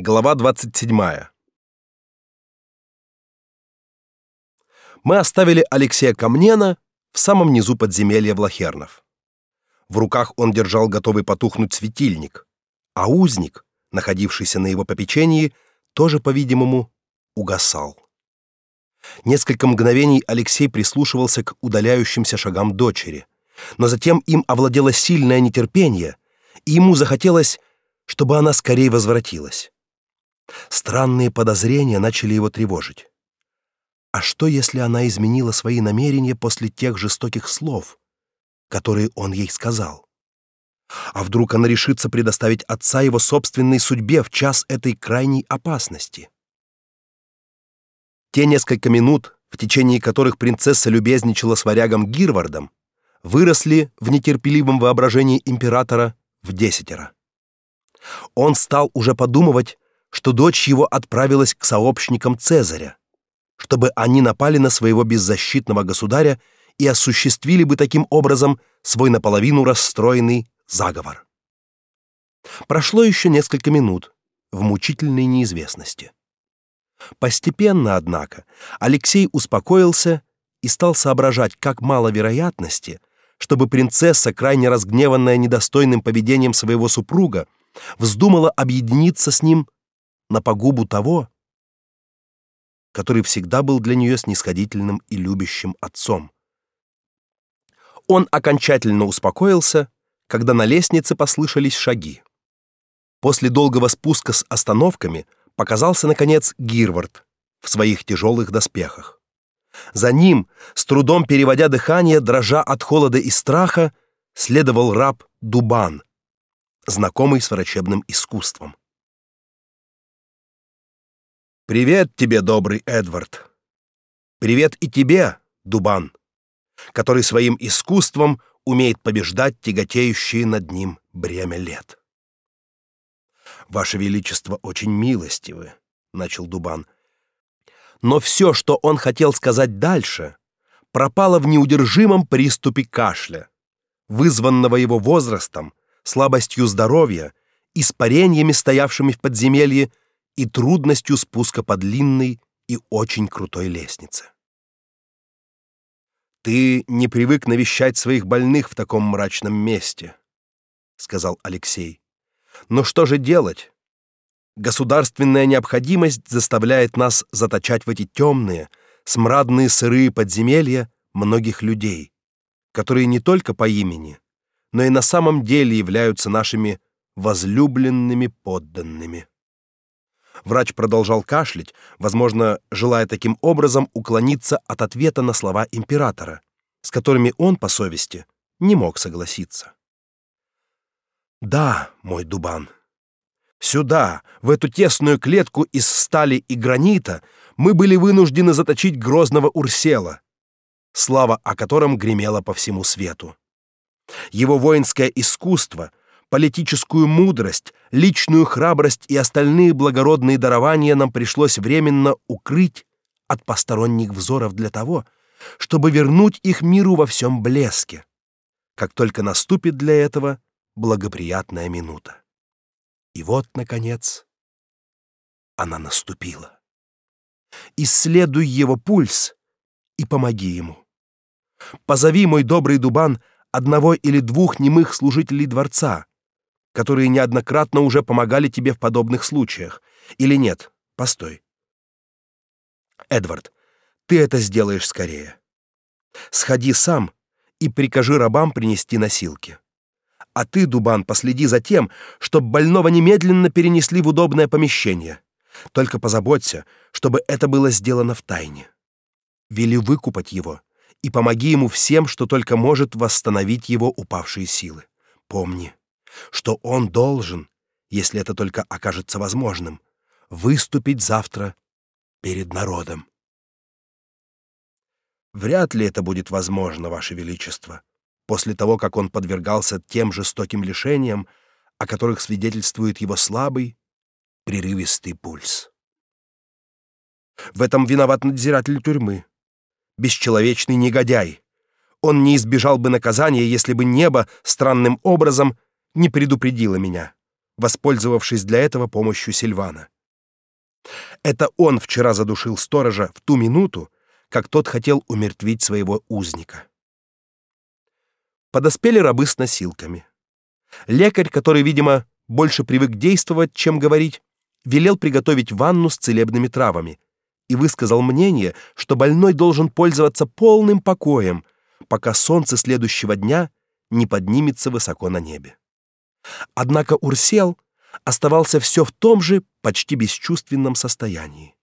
Глава 27. Мы оставили Алексея Камнена в самом низу подземелья Влахернов. В руках он держал готовый потухнуть светильник, а узник, находившийся на его попечении, тоже, по-видимому, угасал. Несколько мгновений Алексей прислушивался к удаляющимся шагам дочери, но затем им овладело сильное нетерпение, и ему захотелось, чтобы она скорее возвратилась. Странные подозрения начали его тревожить. А что, если она изменила свои намерения после тех жестоких слов, которые он ей сказал? А вдруг она решится предоставить отца его собственной судьбе в час этой крайней опасности? Те несколько минут, в течение которых принцесса любезничала с варягом Гирвардом, выросли в нетерпеливом воображении императора в десятеро. Он стал уже подумывать, что дочь его отправилась к сообщникам Цезаря, чтобы они напали на своего беззащитного государя и осуществили бы таким образом свой наполовину расстроенный заговор. Прошло еще несколько минут в мучительной неизвестности. Постепенно, однако, Алексей успокоился и стал соображать, как мало вероятности, чтобы принцесса, крайне разгневанная недостойным поведением своего супруга, вздумала объединиться с ним на погубу того, который всегда был для нее снисходительным и любящим отцом. Он окончательно успокоился, когда на лестнице послышались шаги. После долгого спуска с остановками показался наконец Гирвард в своих тяжелых доспехах. За ним, с трудом переводя дыхание, дрожа от холода и страха, следовал раб Дубан, знакомый с врачебным искусством. Привет тебе, добрый Эдвард. Привет и тебе, Дубан, который своим искусством умеет побеждать тяготеющие над ним бремя лет. Ваше величество очень милостивы, начал Дубан. Но все, что он хотел сказать дальше, пропало в неудержимом приступе кашля, вызванного его возрастом, слабостью здоровья, испарениями, стоявшими в подземелье и трудностью спуска по длинной и очень крутой лестнице. Ты не привык навещать своих больных в таком мрачном месте, сказал Алексей. Но что же делать? Государственная необходимость заставляет нас заточать в эти темные, смрадные сырые подземелья многих людей, которые не только по имени, но и на самом деле являются нашими возлюбленными подданными. Врач продолжал кашлять, возможно, желая таким образом уклониться от ответа на слова императора, с которыми он по совести не мог согласиться. Да, мой дубан. Сюда, в эту тесную клетку из стали и гранита, мы были вынуждены заточить грозного Урсела, слава о котором гремела по всему свету. Его воинское искусство политическую мудрость, личную храбрость и остальные благородные дарования нам пришлось временно укрыть от посторонних взоров для того, чтобы вернуть их миру во всем блеске, как только наступит для этого благоприятная минута. И вот, наконец, она наступила. Исследуй его пульс и помоги ему. Позови, мой добрый Дубан, одного или двух немых служителей дворца, которые неоднократно уже помогали тебе в подобных случаях. Или нет? Постой. Эдвард, ты это сделаешь скорее. Сходи сам и прикажи рабам принести носилки. А ты, Дубан, последи за тем, чтобы больного немедленно перенесли в удобное помещение. Только позаботься, чтобы это было сделано в тайне. Вели выкупать его и помоги ему всем, что только может восстановить его упавшие силы. Помни, что он должен, если это только окажется возможным, выступить завтра перед народом. Вряд ли это будет возможно, ваше величество, после того, как он подвергался тем жестоким лишениям, о которых свидетельствует его слабый, прерывистый пульс. В этом виноват надзиратель тюрьмы, бесчеловечный негодяй. Он не избежал бы наказания, если бы небо странным образом не предупредила меня. воспользовавшись для этого помощью Сильвана. Это он вчера задушил сторожа в ту минуту, как тот хотел умертвить своего узника. Подоспели рабы с носилками. Лекарь, который, видимо, больше привык действовать, чем говорить, велел приготовить ванну с целебными травами и высказал мнение, что больной должен пользоваться полным покоем, пока солнце следующего дня не поднимется высоко на небе. Однако Урсел оставался все в том же почти бесчувственном состоянии.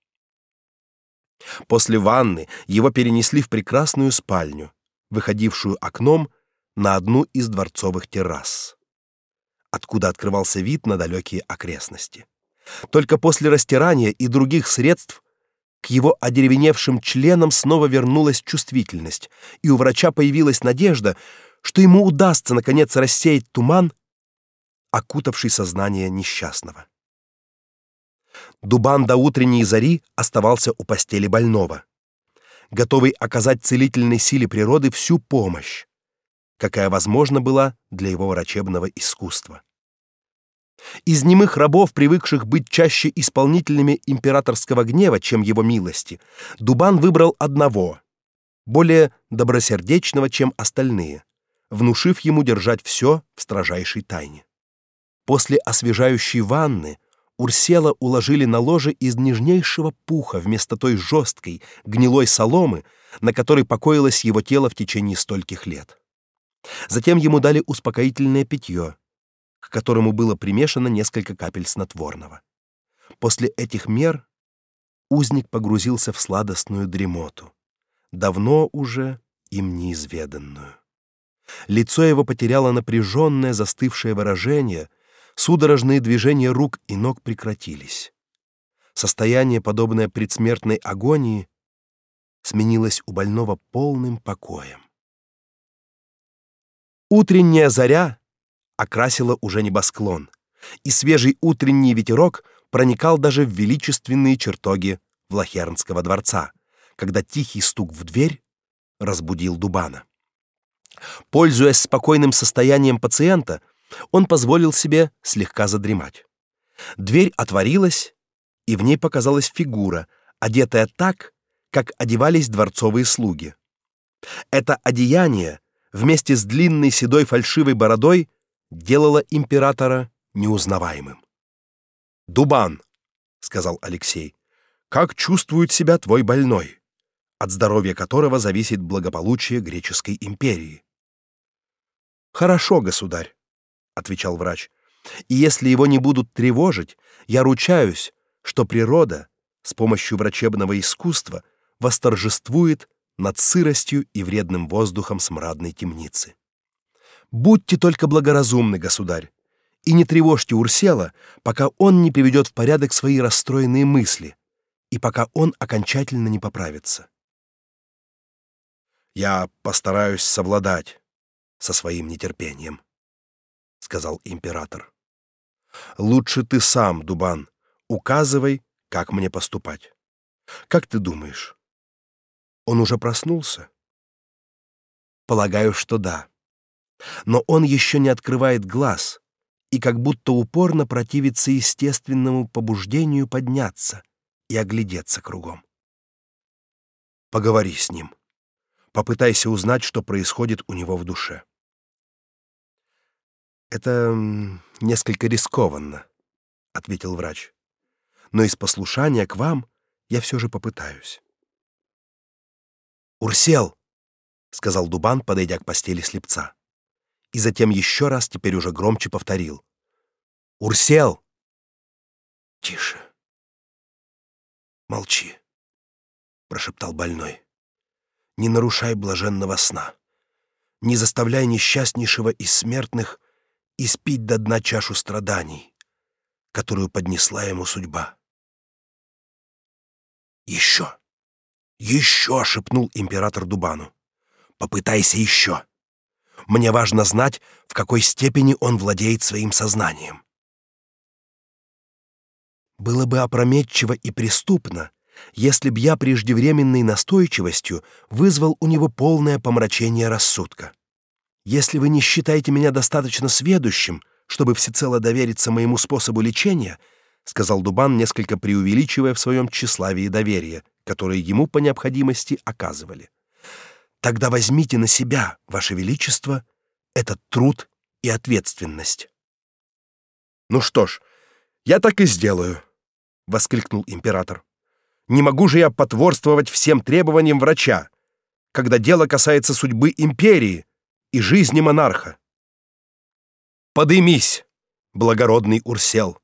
После ванны его перенесли в прекрасную спальню, выходившую окном на одну из дворцовых террас, откуда открывался вид на далекие окрестности. Только после растирания и других средств к его одеревеневшим членам снова вернулась чувствительность, и у врача появилась надежда, что ему удастся наконец рассеять туман, окутавший сознание несчастного. Дубан до утренней зари оставался у постели больного, готовый оказать целительной силе природы всю помощь, какая возможна была для его врачебного искусства. Из немых рабов, привыкших быть чаще исполнителями императорского гнева, чем его милости, Дубан выбрал одного, более добросердечного, чем остальные, внушив ему держать все в строжайшей тайне. После освежающей ванны Урсела уложили на ложе из нежнейшего пуха вместо той жесткой, гнилой соломы, на которой покоилось его тело в течение стольких лет. Затем ему дали успокоительное питье, к которому было примешано несколько капель снотворного. После этих мер узник погрузился в сладостную дремоту, давно уже им неизведанную. Лицо его потеряло напряженное, застывшее выражение, судорожные движения рук и ног прекратились. Состояние, подобное предсмертной агонии, сменилось у больного полным покоем. Утренняя заря окрасила уже небосклон, и свежий утренний ветерок проникал даже в величественные чертоги Влахернского дворца, когда тихий стук в дверь разбудил Дубана. Пользуясь спокойным состоянием пациента, он позволил себе слегка задремать. Дверь отворилась, и в ней показалась фигура, одетая так, как одевались дворцовые слуги. Это одеяние вместе с длинной седой фальшивой бородой делало императора неузнаваемым. «Дубан», — сказал Алексей, — «как чувствует себя твой больной, от здоровья которого зависит благополучие греческой империи?» «Хорошо, государь», — отвечал врач, — «и если его не будут тревожить, я ручаюсь, что природа с помощью врачебного искусства восторжествует над сыростью и вредным воздухом смрадной темницы. Будьте только благоразумны, государь, и не тревожьте Урсела, пока он не приведет в порядок свои расстроенные мысли и пока он окончательно не поправится. Я постараюсь совладать со своим нетерпением, сказал император. Лучше ты сам, Дубан, указывай, как мне поступать. Как ты думаешь, он уже проснулся? Полагаю, что да. Но он еще не открывает глаз и как будто упорно противится естественному побуждению подняться и оглядеться кругом. Поговори с ним. Попытайся узнать, что происходит у него в душе. Это несколько рискованно, ответил врач. Но из послушания к вам я все же попытаюсь. Урсел, сказал Дубан, подойдя к постели слепца. И затем еще раз, теперь уже громче повторил: Урсел. Тише. Молчи, прошептал больной. Не нарушай блаженного сна. Не заставляй несчастнейшего из смертных испить до дна чашу страданий, которую поднесла ему судьба. Еще. «Еще!» — шепнул император Дубану. «Попытайся еще. Мне важно знать, в какой степени он владеет своим сознанием». Было бы опрометчиво и преступно, если б я преждевременной настойчивостью вызвал у него полное помрачение рассудка. Если вы не считаете меня достаточно сведущим, чтобы всецело довериться моему способу лечения, сказал Дубан, несколько преувеличивая в своем тщеславии доверие, которое ему по необходимости оказывали. Тогда возьмите на себя, ваше величество, этот труд и ответственность. Ну что ж, я так и сделаю, воскликнул император. Не могу же я потворствовать всем требованиям врача, когда дело касается судьбы империи и жизни монарха. Подымись, благородный Урсел.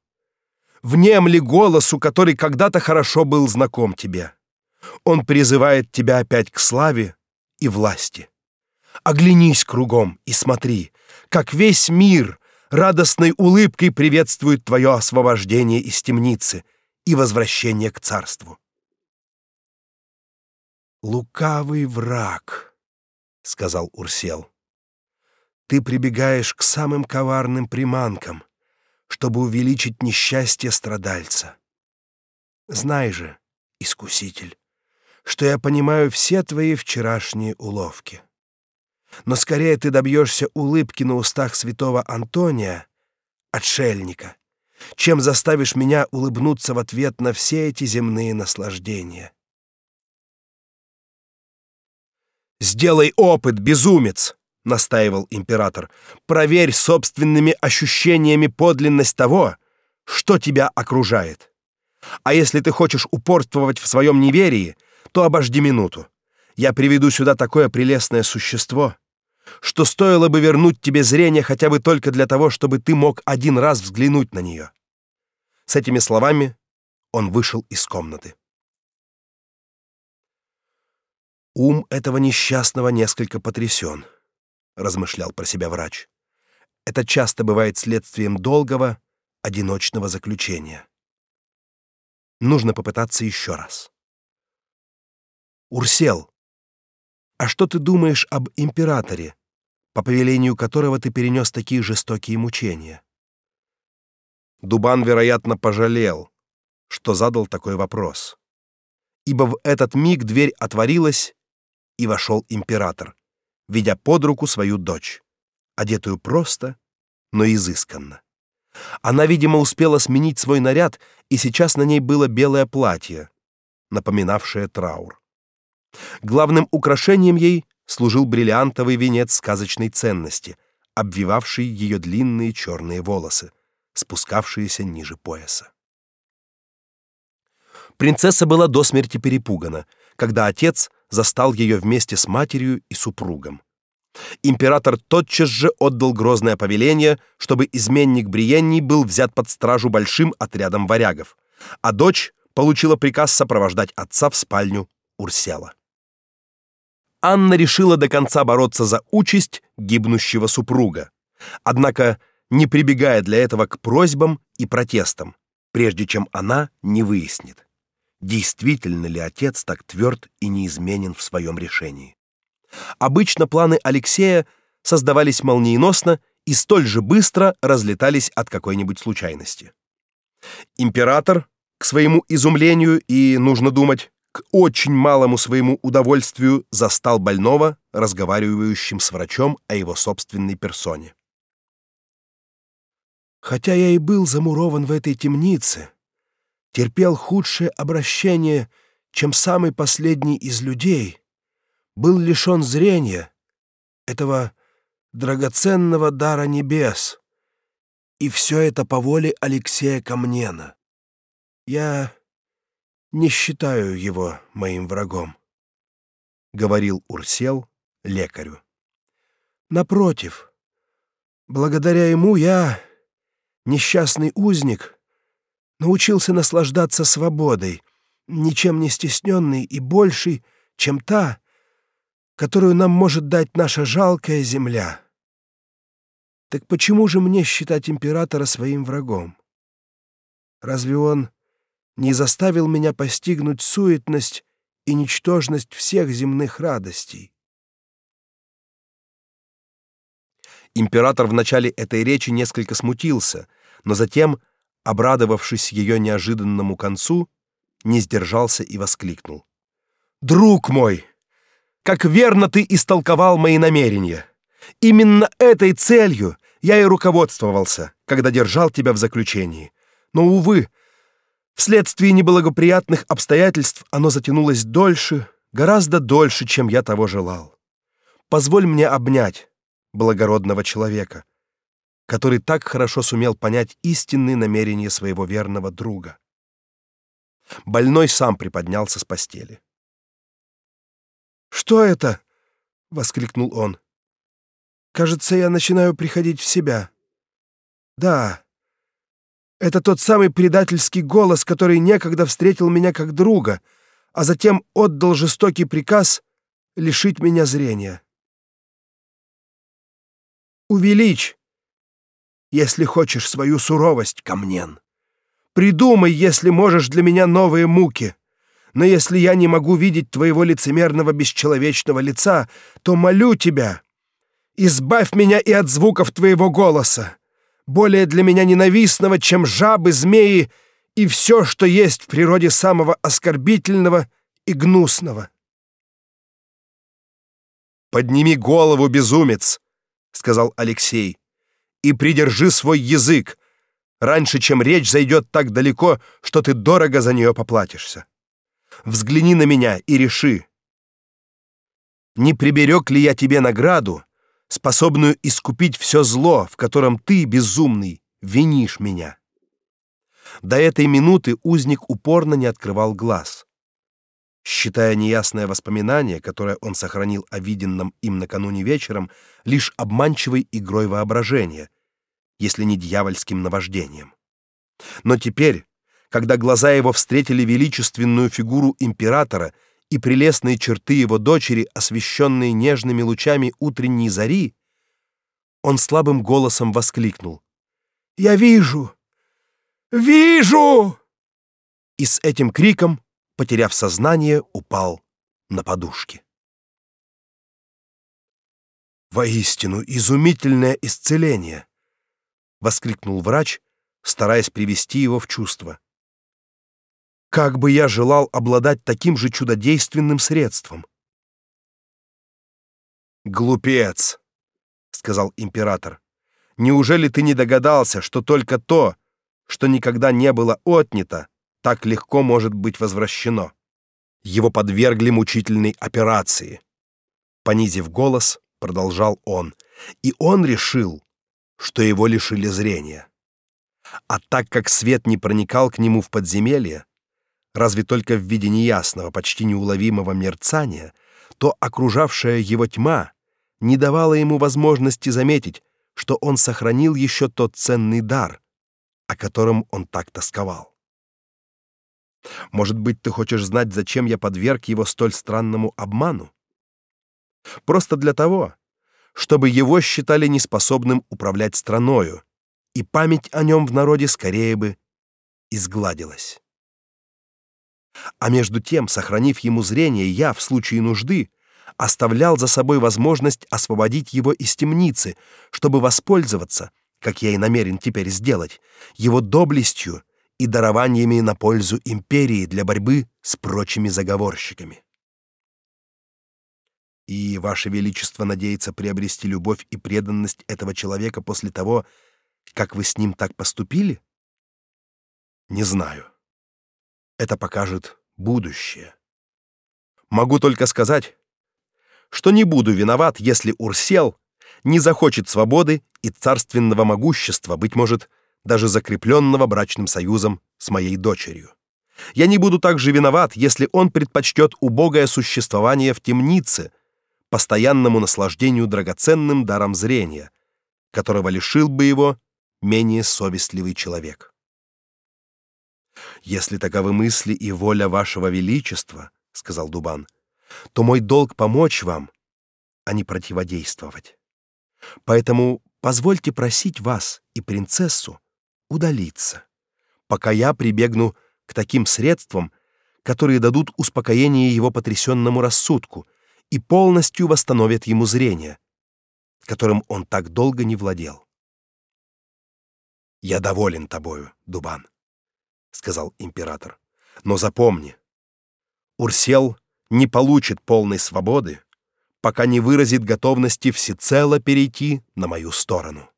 Внемли голосу, который когда-то хорошо был знаком тебе. Он призывает тебя опять к славе и власти. Оглянись кругом и смотри, как весь мир радостной улыбкой приветствует твое освобождение из темницы и возвращение к царству. Лукавый враг, сказал Урсел. Ты прибегаешь к самым коварным приманкам, чтобы увеличить несчастье страдальца. Знай же, искуситель, что я понимаю все твои вчерашние уловки. Но скорее ты добьешься улыбки на устах святого Антония, отшельника, чем заставишь меня улыбнуться в ответ на все эти земные наслаждения. Сделай опыт, безумец, настаивал император. Проверь собственными ощущениями подлинность того, что тебя окружает. А если ты хочешь упорствовать в своем неверии, то обожди минуту. Я приведу сюда такое прелестное существо, что стоило бы вернуть тебе зрение хотя бы только для того, чтобы ты мог один раз взглянуть на нее. С этими словами он вышел из комнаты. Ум этого несчастного несколько потрясен, размышлял про себя врач. Это часто бывает следствием долгого одиночного заключения. Нужно попытаться еще раз. Урсел, а что ты думаешь об императоре, по повелению которого ты перенес такие жестокие мучения? Дубан, вероятно, пожалел, что задал такой вопрос. Ибо в этот миг дверь отворилась, и вошел император, ведя под руку свою дочь, одетую просто, но изысканно. Она, видимо, успела сменить свой наряд, и сейчас на ней было белое платье, напоминавшее траур. Главным украшением ей служил бриллиантовый венец сказочной ценности, обвивавший ее длинные черные волосы, спускавшиеся ниже пояса. Принцесса была до смерти перепугана, когда отец застал ее вместе с матерью и супругом. Император тотчас же отдал грозное повеление, чтобы изменник Бриенни был взят под стражу большим отрядом варягов, а дочь получила приказ сопровождать отца в спальню Урсела. Анна решила до конца бороться за участь гибнущего супруга, однако не прибегая для этого к просьбам и протестам, прежде чем она не выяснит, действительно ли отец так тверд и неизменен в своем решении. Обычно планы Алексея создавались молниеносно и столь же быстро разлетались от какой-нибудь случайности. Император, к своему изумлению и, нужно думать, к очень малому своему удовольствию застал больного, разговаривающим с врачом о его собственной персоне. Хотя я и был замурован в этой темнице, терпел худшее обращение, чем самый последний из людей, был лишен зрения, этого драгоценного дара небес, и все это по воле Алексея Камнена. Я не считаю его моим врагом, — говорил Урсел лекарю. Напротив, благодаря ему я, несчастный узник, научился наслаждаться свободой, ничем не стесненной и большей, чем та, которую нам может дать наша жалкая земля. Так почему же мне считать императора своим врагом? Разве он не заставил меня постигнуть суетность и ничтожность всех земных радостей? Император в начале этой речи несколько смутился, но затем обрадовавшись ее неожиданному концу, не сдержался и воскликнул: "Друг мой, как верно ты истолковал мои намерения! Именно этой целью я и руководствовался, когда держал тебя в заключении. Но увы, вследствие неблагоприятных обстоятельств оно затянулось дольше, гораздо дольше, чем я того желал. Позволь мне обнять благородного человека, который так хорошо сумел понять истинные намерения своего верного друга. Больной сам приподнялся с постели. Что это? воскликнул он. Кажется, я начинаю приходить в себя. Да. Это тот самый предательский голос, который некогда встретил меня как друга, а затем отдал жестокий приказ лишить меня зрения. Увеличь, если хочешь свою суровость, Камнен. Придумай, если можешь для меня новые муки. Но если я не могу видеть твоего лицемерного бесчеловечного лица, то молю тебя, избавь меня и от звуков твоего голоса, более для меня ненавистного, чем жабы, змеи и все, что есть в природе самого оскорбительного и гнусного. Подними голову, безумец, сказал Алексей, и придержи свой язык, раньше, чем речь зайдет так далеко, что ты дорого за нее поплатишься. Взгляни на меня и реши, не приберег ли я тебе награду, способную искупить все зло, в котором ты, безумный, винишь меня. До этой минуты узник упорно не открывал глаз. Считая неясное воспоминание, которое он сохранил о виденном им накануне вечером, лишь обманчивой игрой воображения, если не дьявольским наваждением. Но теперь, когда глаза его встретили величественную фигуру императора и прелестные черты его дочери, освещенные нежными лучами утренней зари, он слабым голосом воскликнул: "Я вижу! Вижу!" И с этим криком, потеряв сознание, упал на подушки. Воистину изумительное исцеление, воскликнул врач, стараясь привести его в чувство. Как бы я желал обладать таким же чудодейственным средством. Глупец, сказал император. Неужели ты не догадался, что только то, что никогда не было отнято, так легко может быть возвращено? Его подвергли мучительной операции. Понизив голос, продолжал он, и он решил, что его лишили зрения. А так как свет не проникал к нему в подземелье, разве только в виде неясного, почти неуловимого мерцания, то окружавшая его тьма не давала ему возможности заметить, что он сохранил еще тот ценный дар, о котором он так тосковал. Может быть, ты хочешь знать, зачем я подверг его столь странному обману? Просто для того, чтобы его считали неспособным управлять страною, и память о нем в народе скорее бы изгладилась. А между тем, сохранив ему зрение, я в случае нужды оставлял за собой возможность освободить его из темницы, чтобы воспользоваться, как я и намерен теперь сделать, его доблестью и дарованиями на пользу империи для борьбы с прочими заговорщиками. И ваше величество надеется приобрести любовь и преданность этого человека после того, как вы с ним так поступили? Не знаю это покажет будущее. Могу только сказать, что не буду виноват, если Урсел не захочет свободы и царственного могущества, быть может, даже закрепленного брачным союзом с моей дочерью. Я не буду также виноват, если он предпочтет убогое существование в темнице, постоянному наслаждению драгоценным даром зрения, которого лишил бы его менее совестливый человек. Если таковы мысли и воля вашего величества, сказал Дубан, то мой долг помочь вам, а не противодействовать. Поэтому позвольте просить вас и принцессу удалиться, пока я прибегну к таким средствам, которые дадут успокоение его потрясенному рассудку и полностью восстановят ему зрение, которым он так долго не владел. Я доволен тобою, Дубан сказал император. Но запомни, Урсел не получит полной свободы, пока не выразит готовности всецело перейти на мою сторону.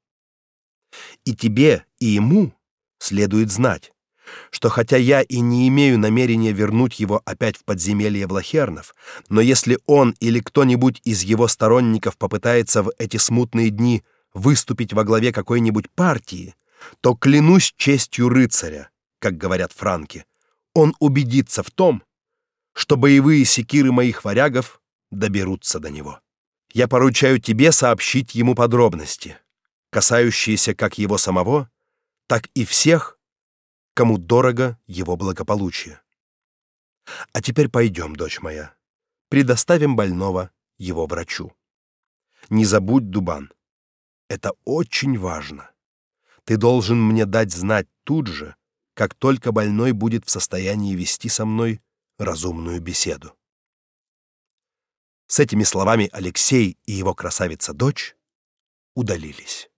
И тебе, и ему следует знать, что хотя я и не имею намерения вернуть его опять в подземелье Влахернов, но если он или кто-нибудь из его сторонников попытается в эти смутные дни выступить во главе какой-нибудь партии, то клянусь честью рыцаря, как говорят франки, он убедится в том, что боевые секиры моих варягов доберутся до него. Я поручаю тебе сообщить ему подробности, касающиеся как его самого, так и всех, кому дорого его благополучие. А теперь пойдем, дочь моя, предоставим больного его врачу. Не забудь, Дубан, это очень важно. Ты должен мне дать знать тут же, как только больной будет в состоянии вести со мной разумную беседу. С этими словами Алексей и его красавица-дочь удалились.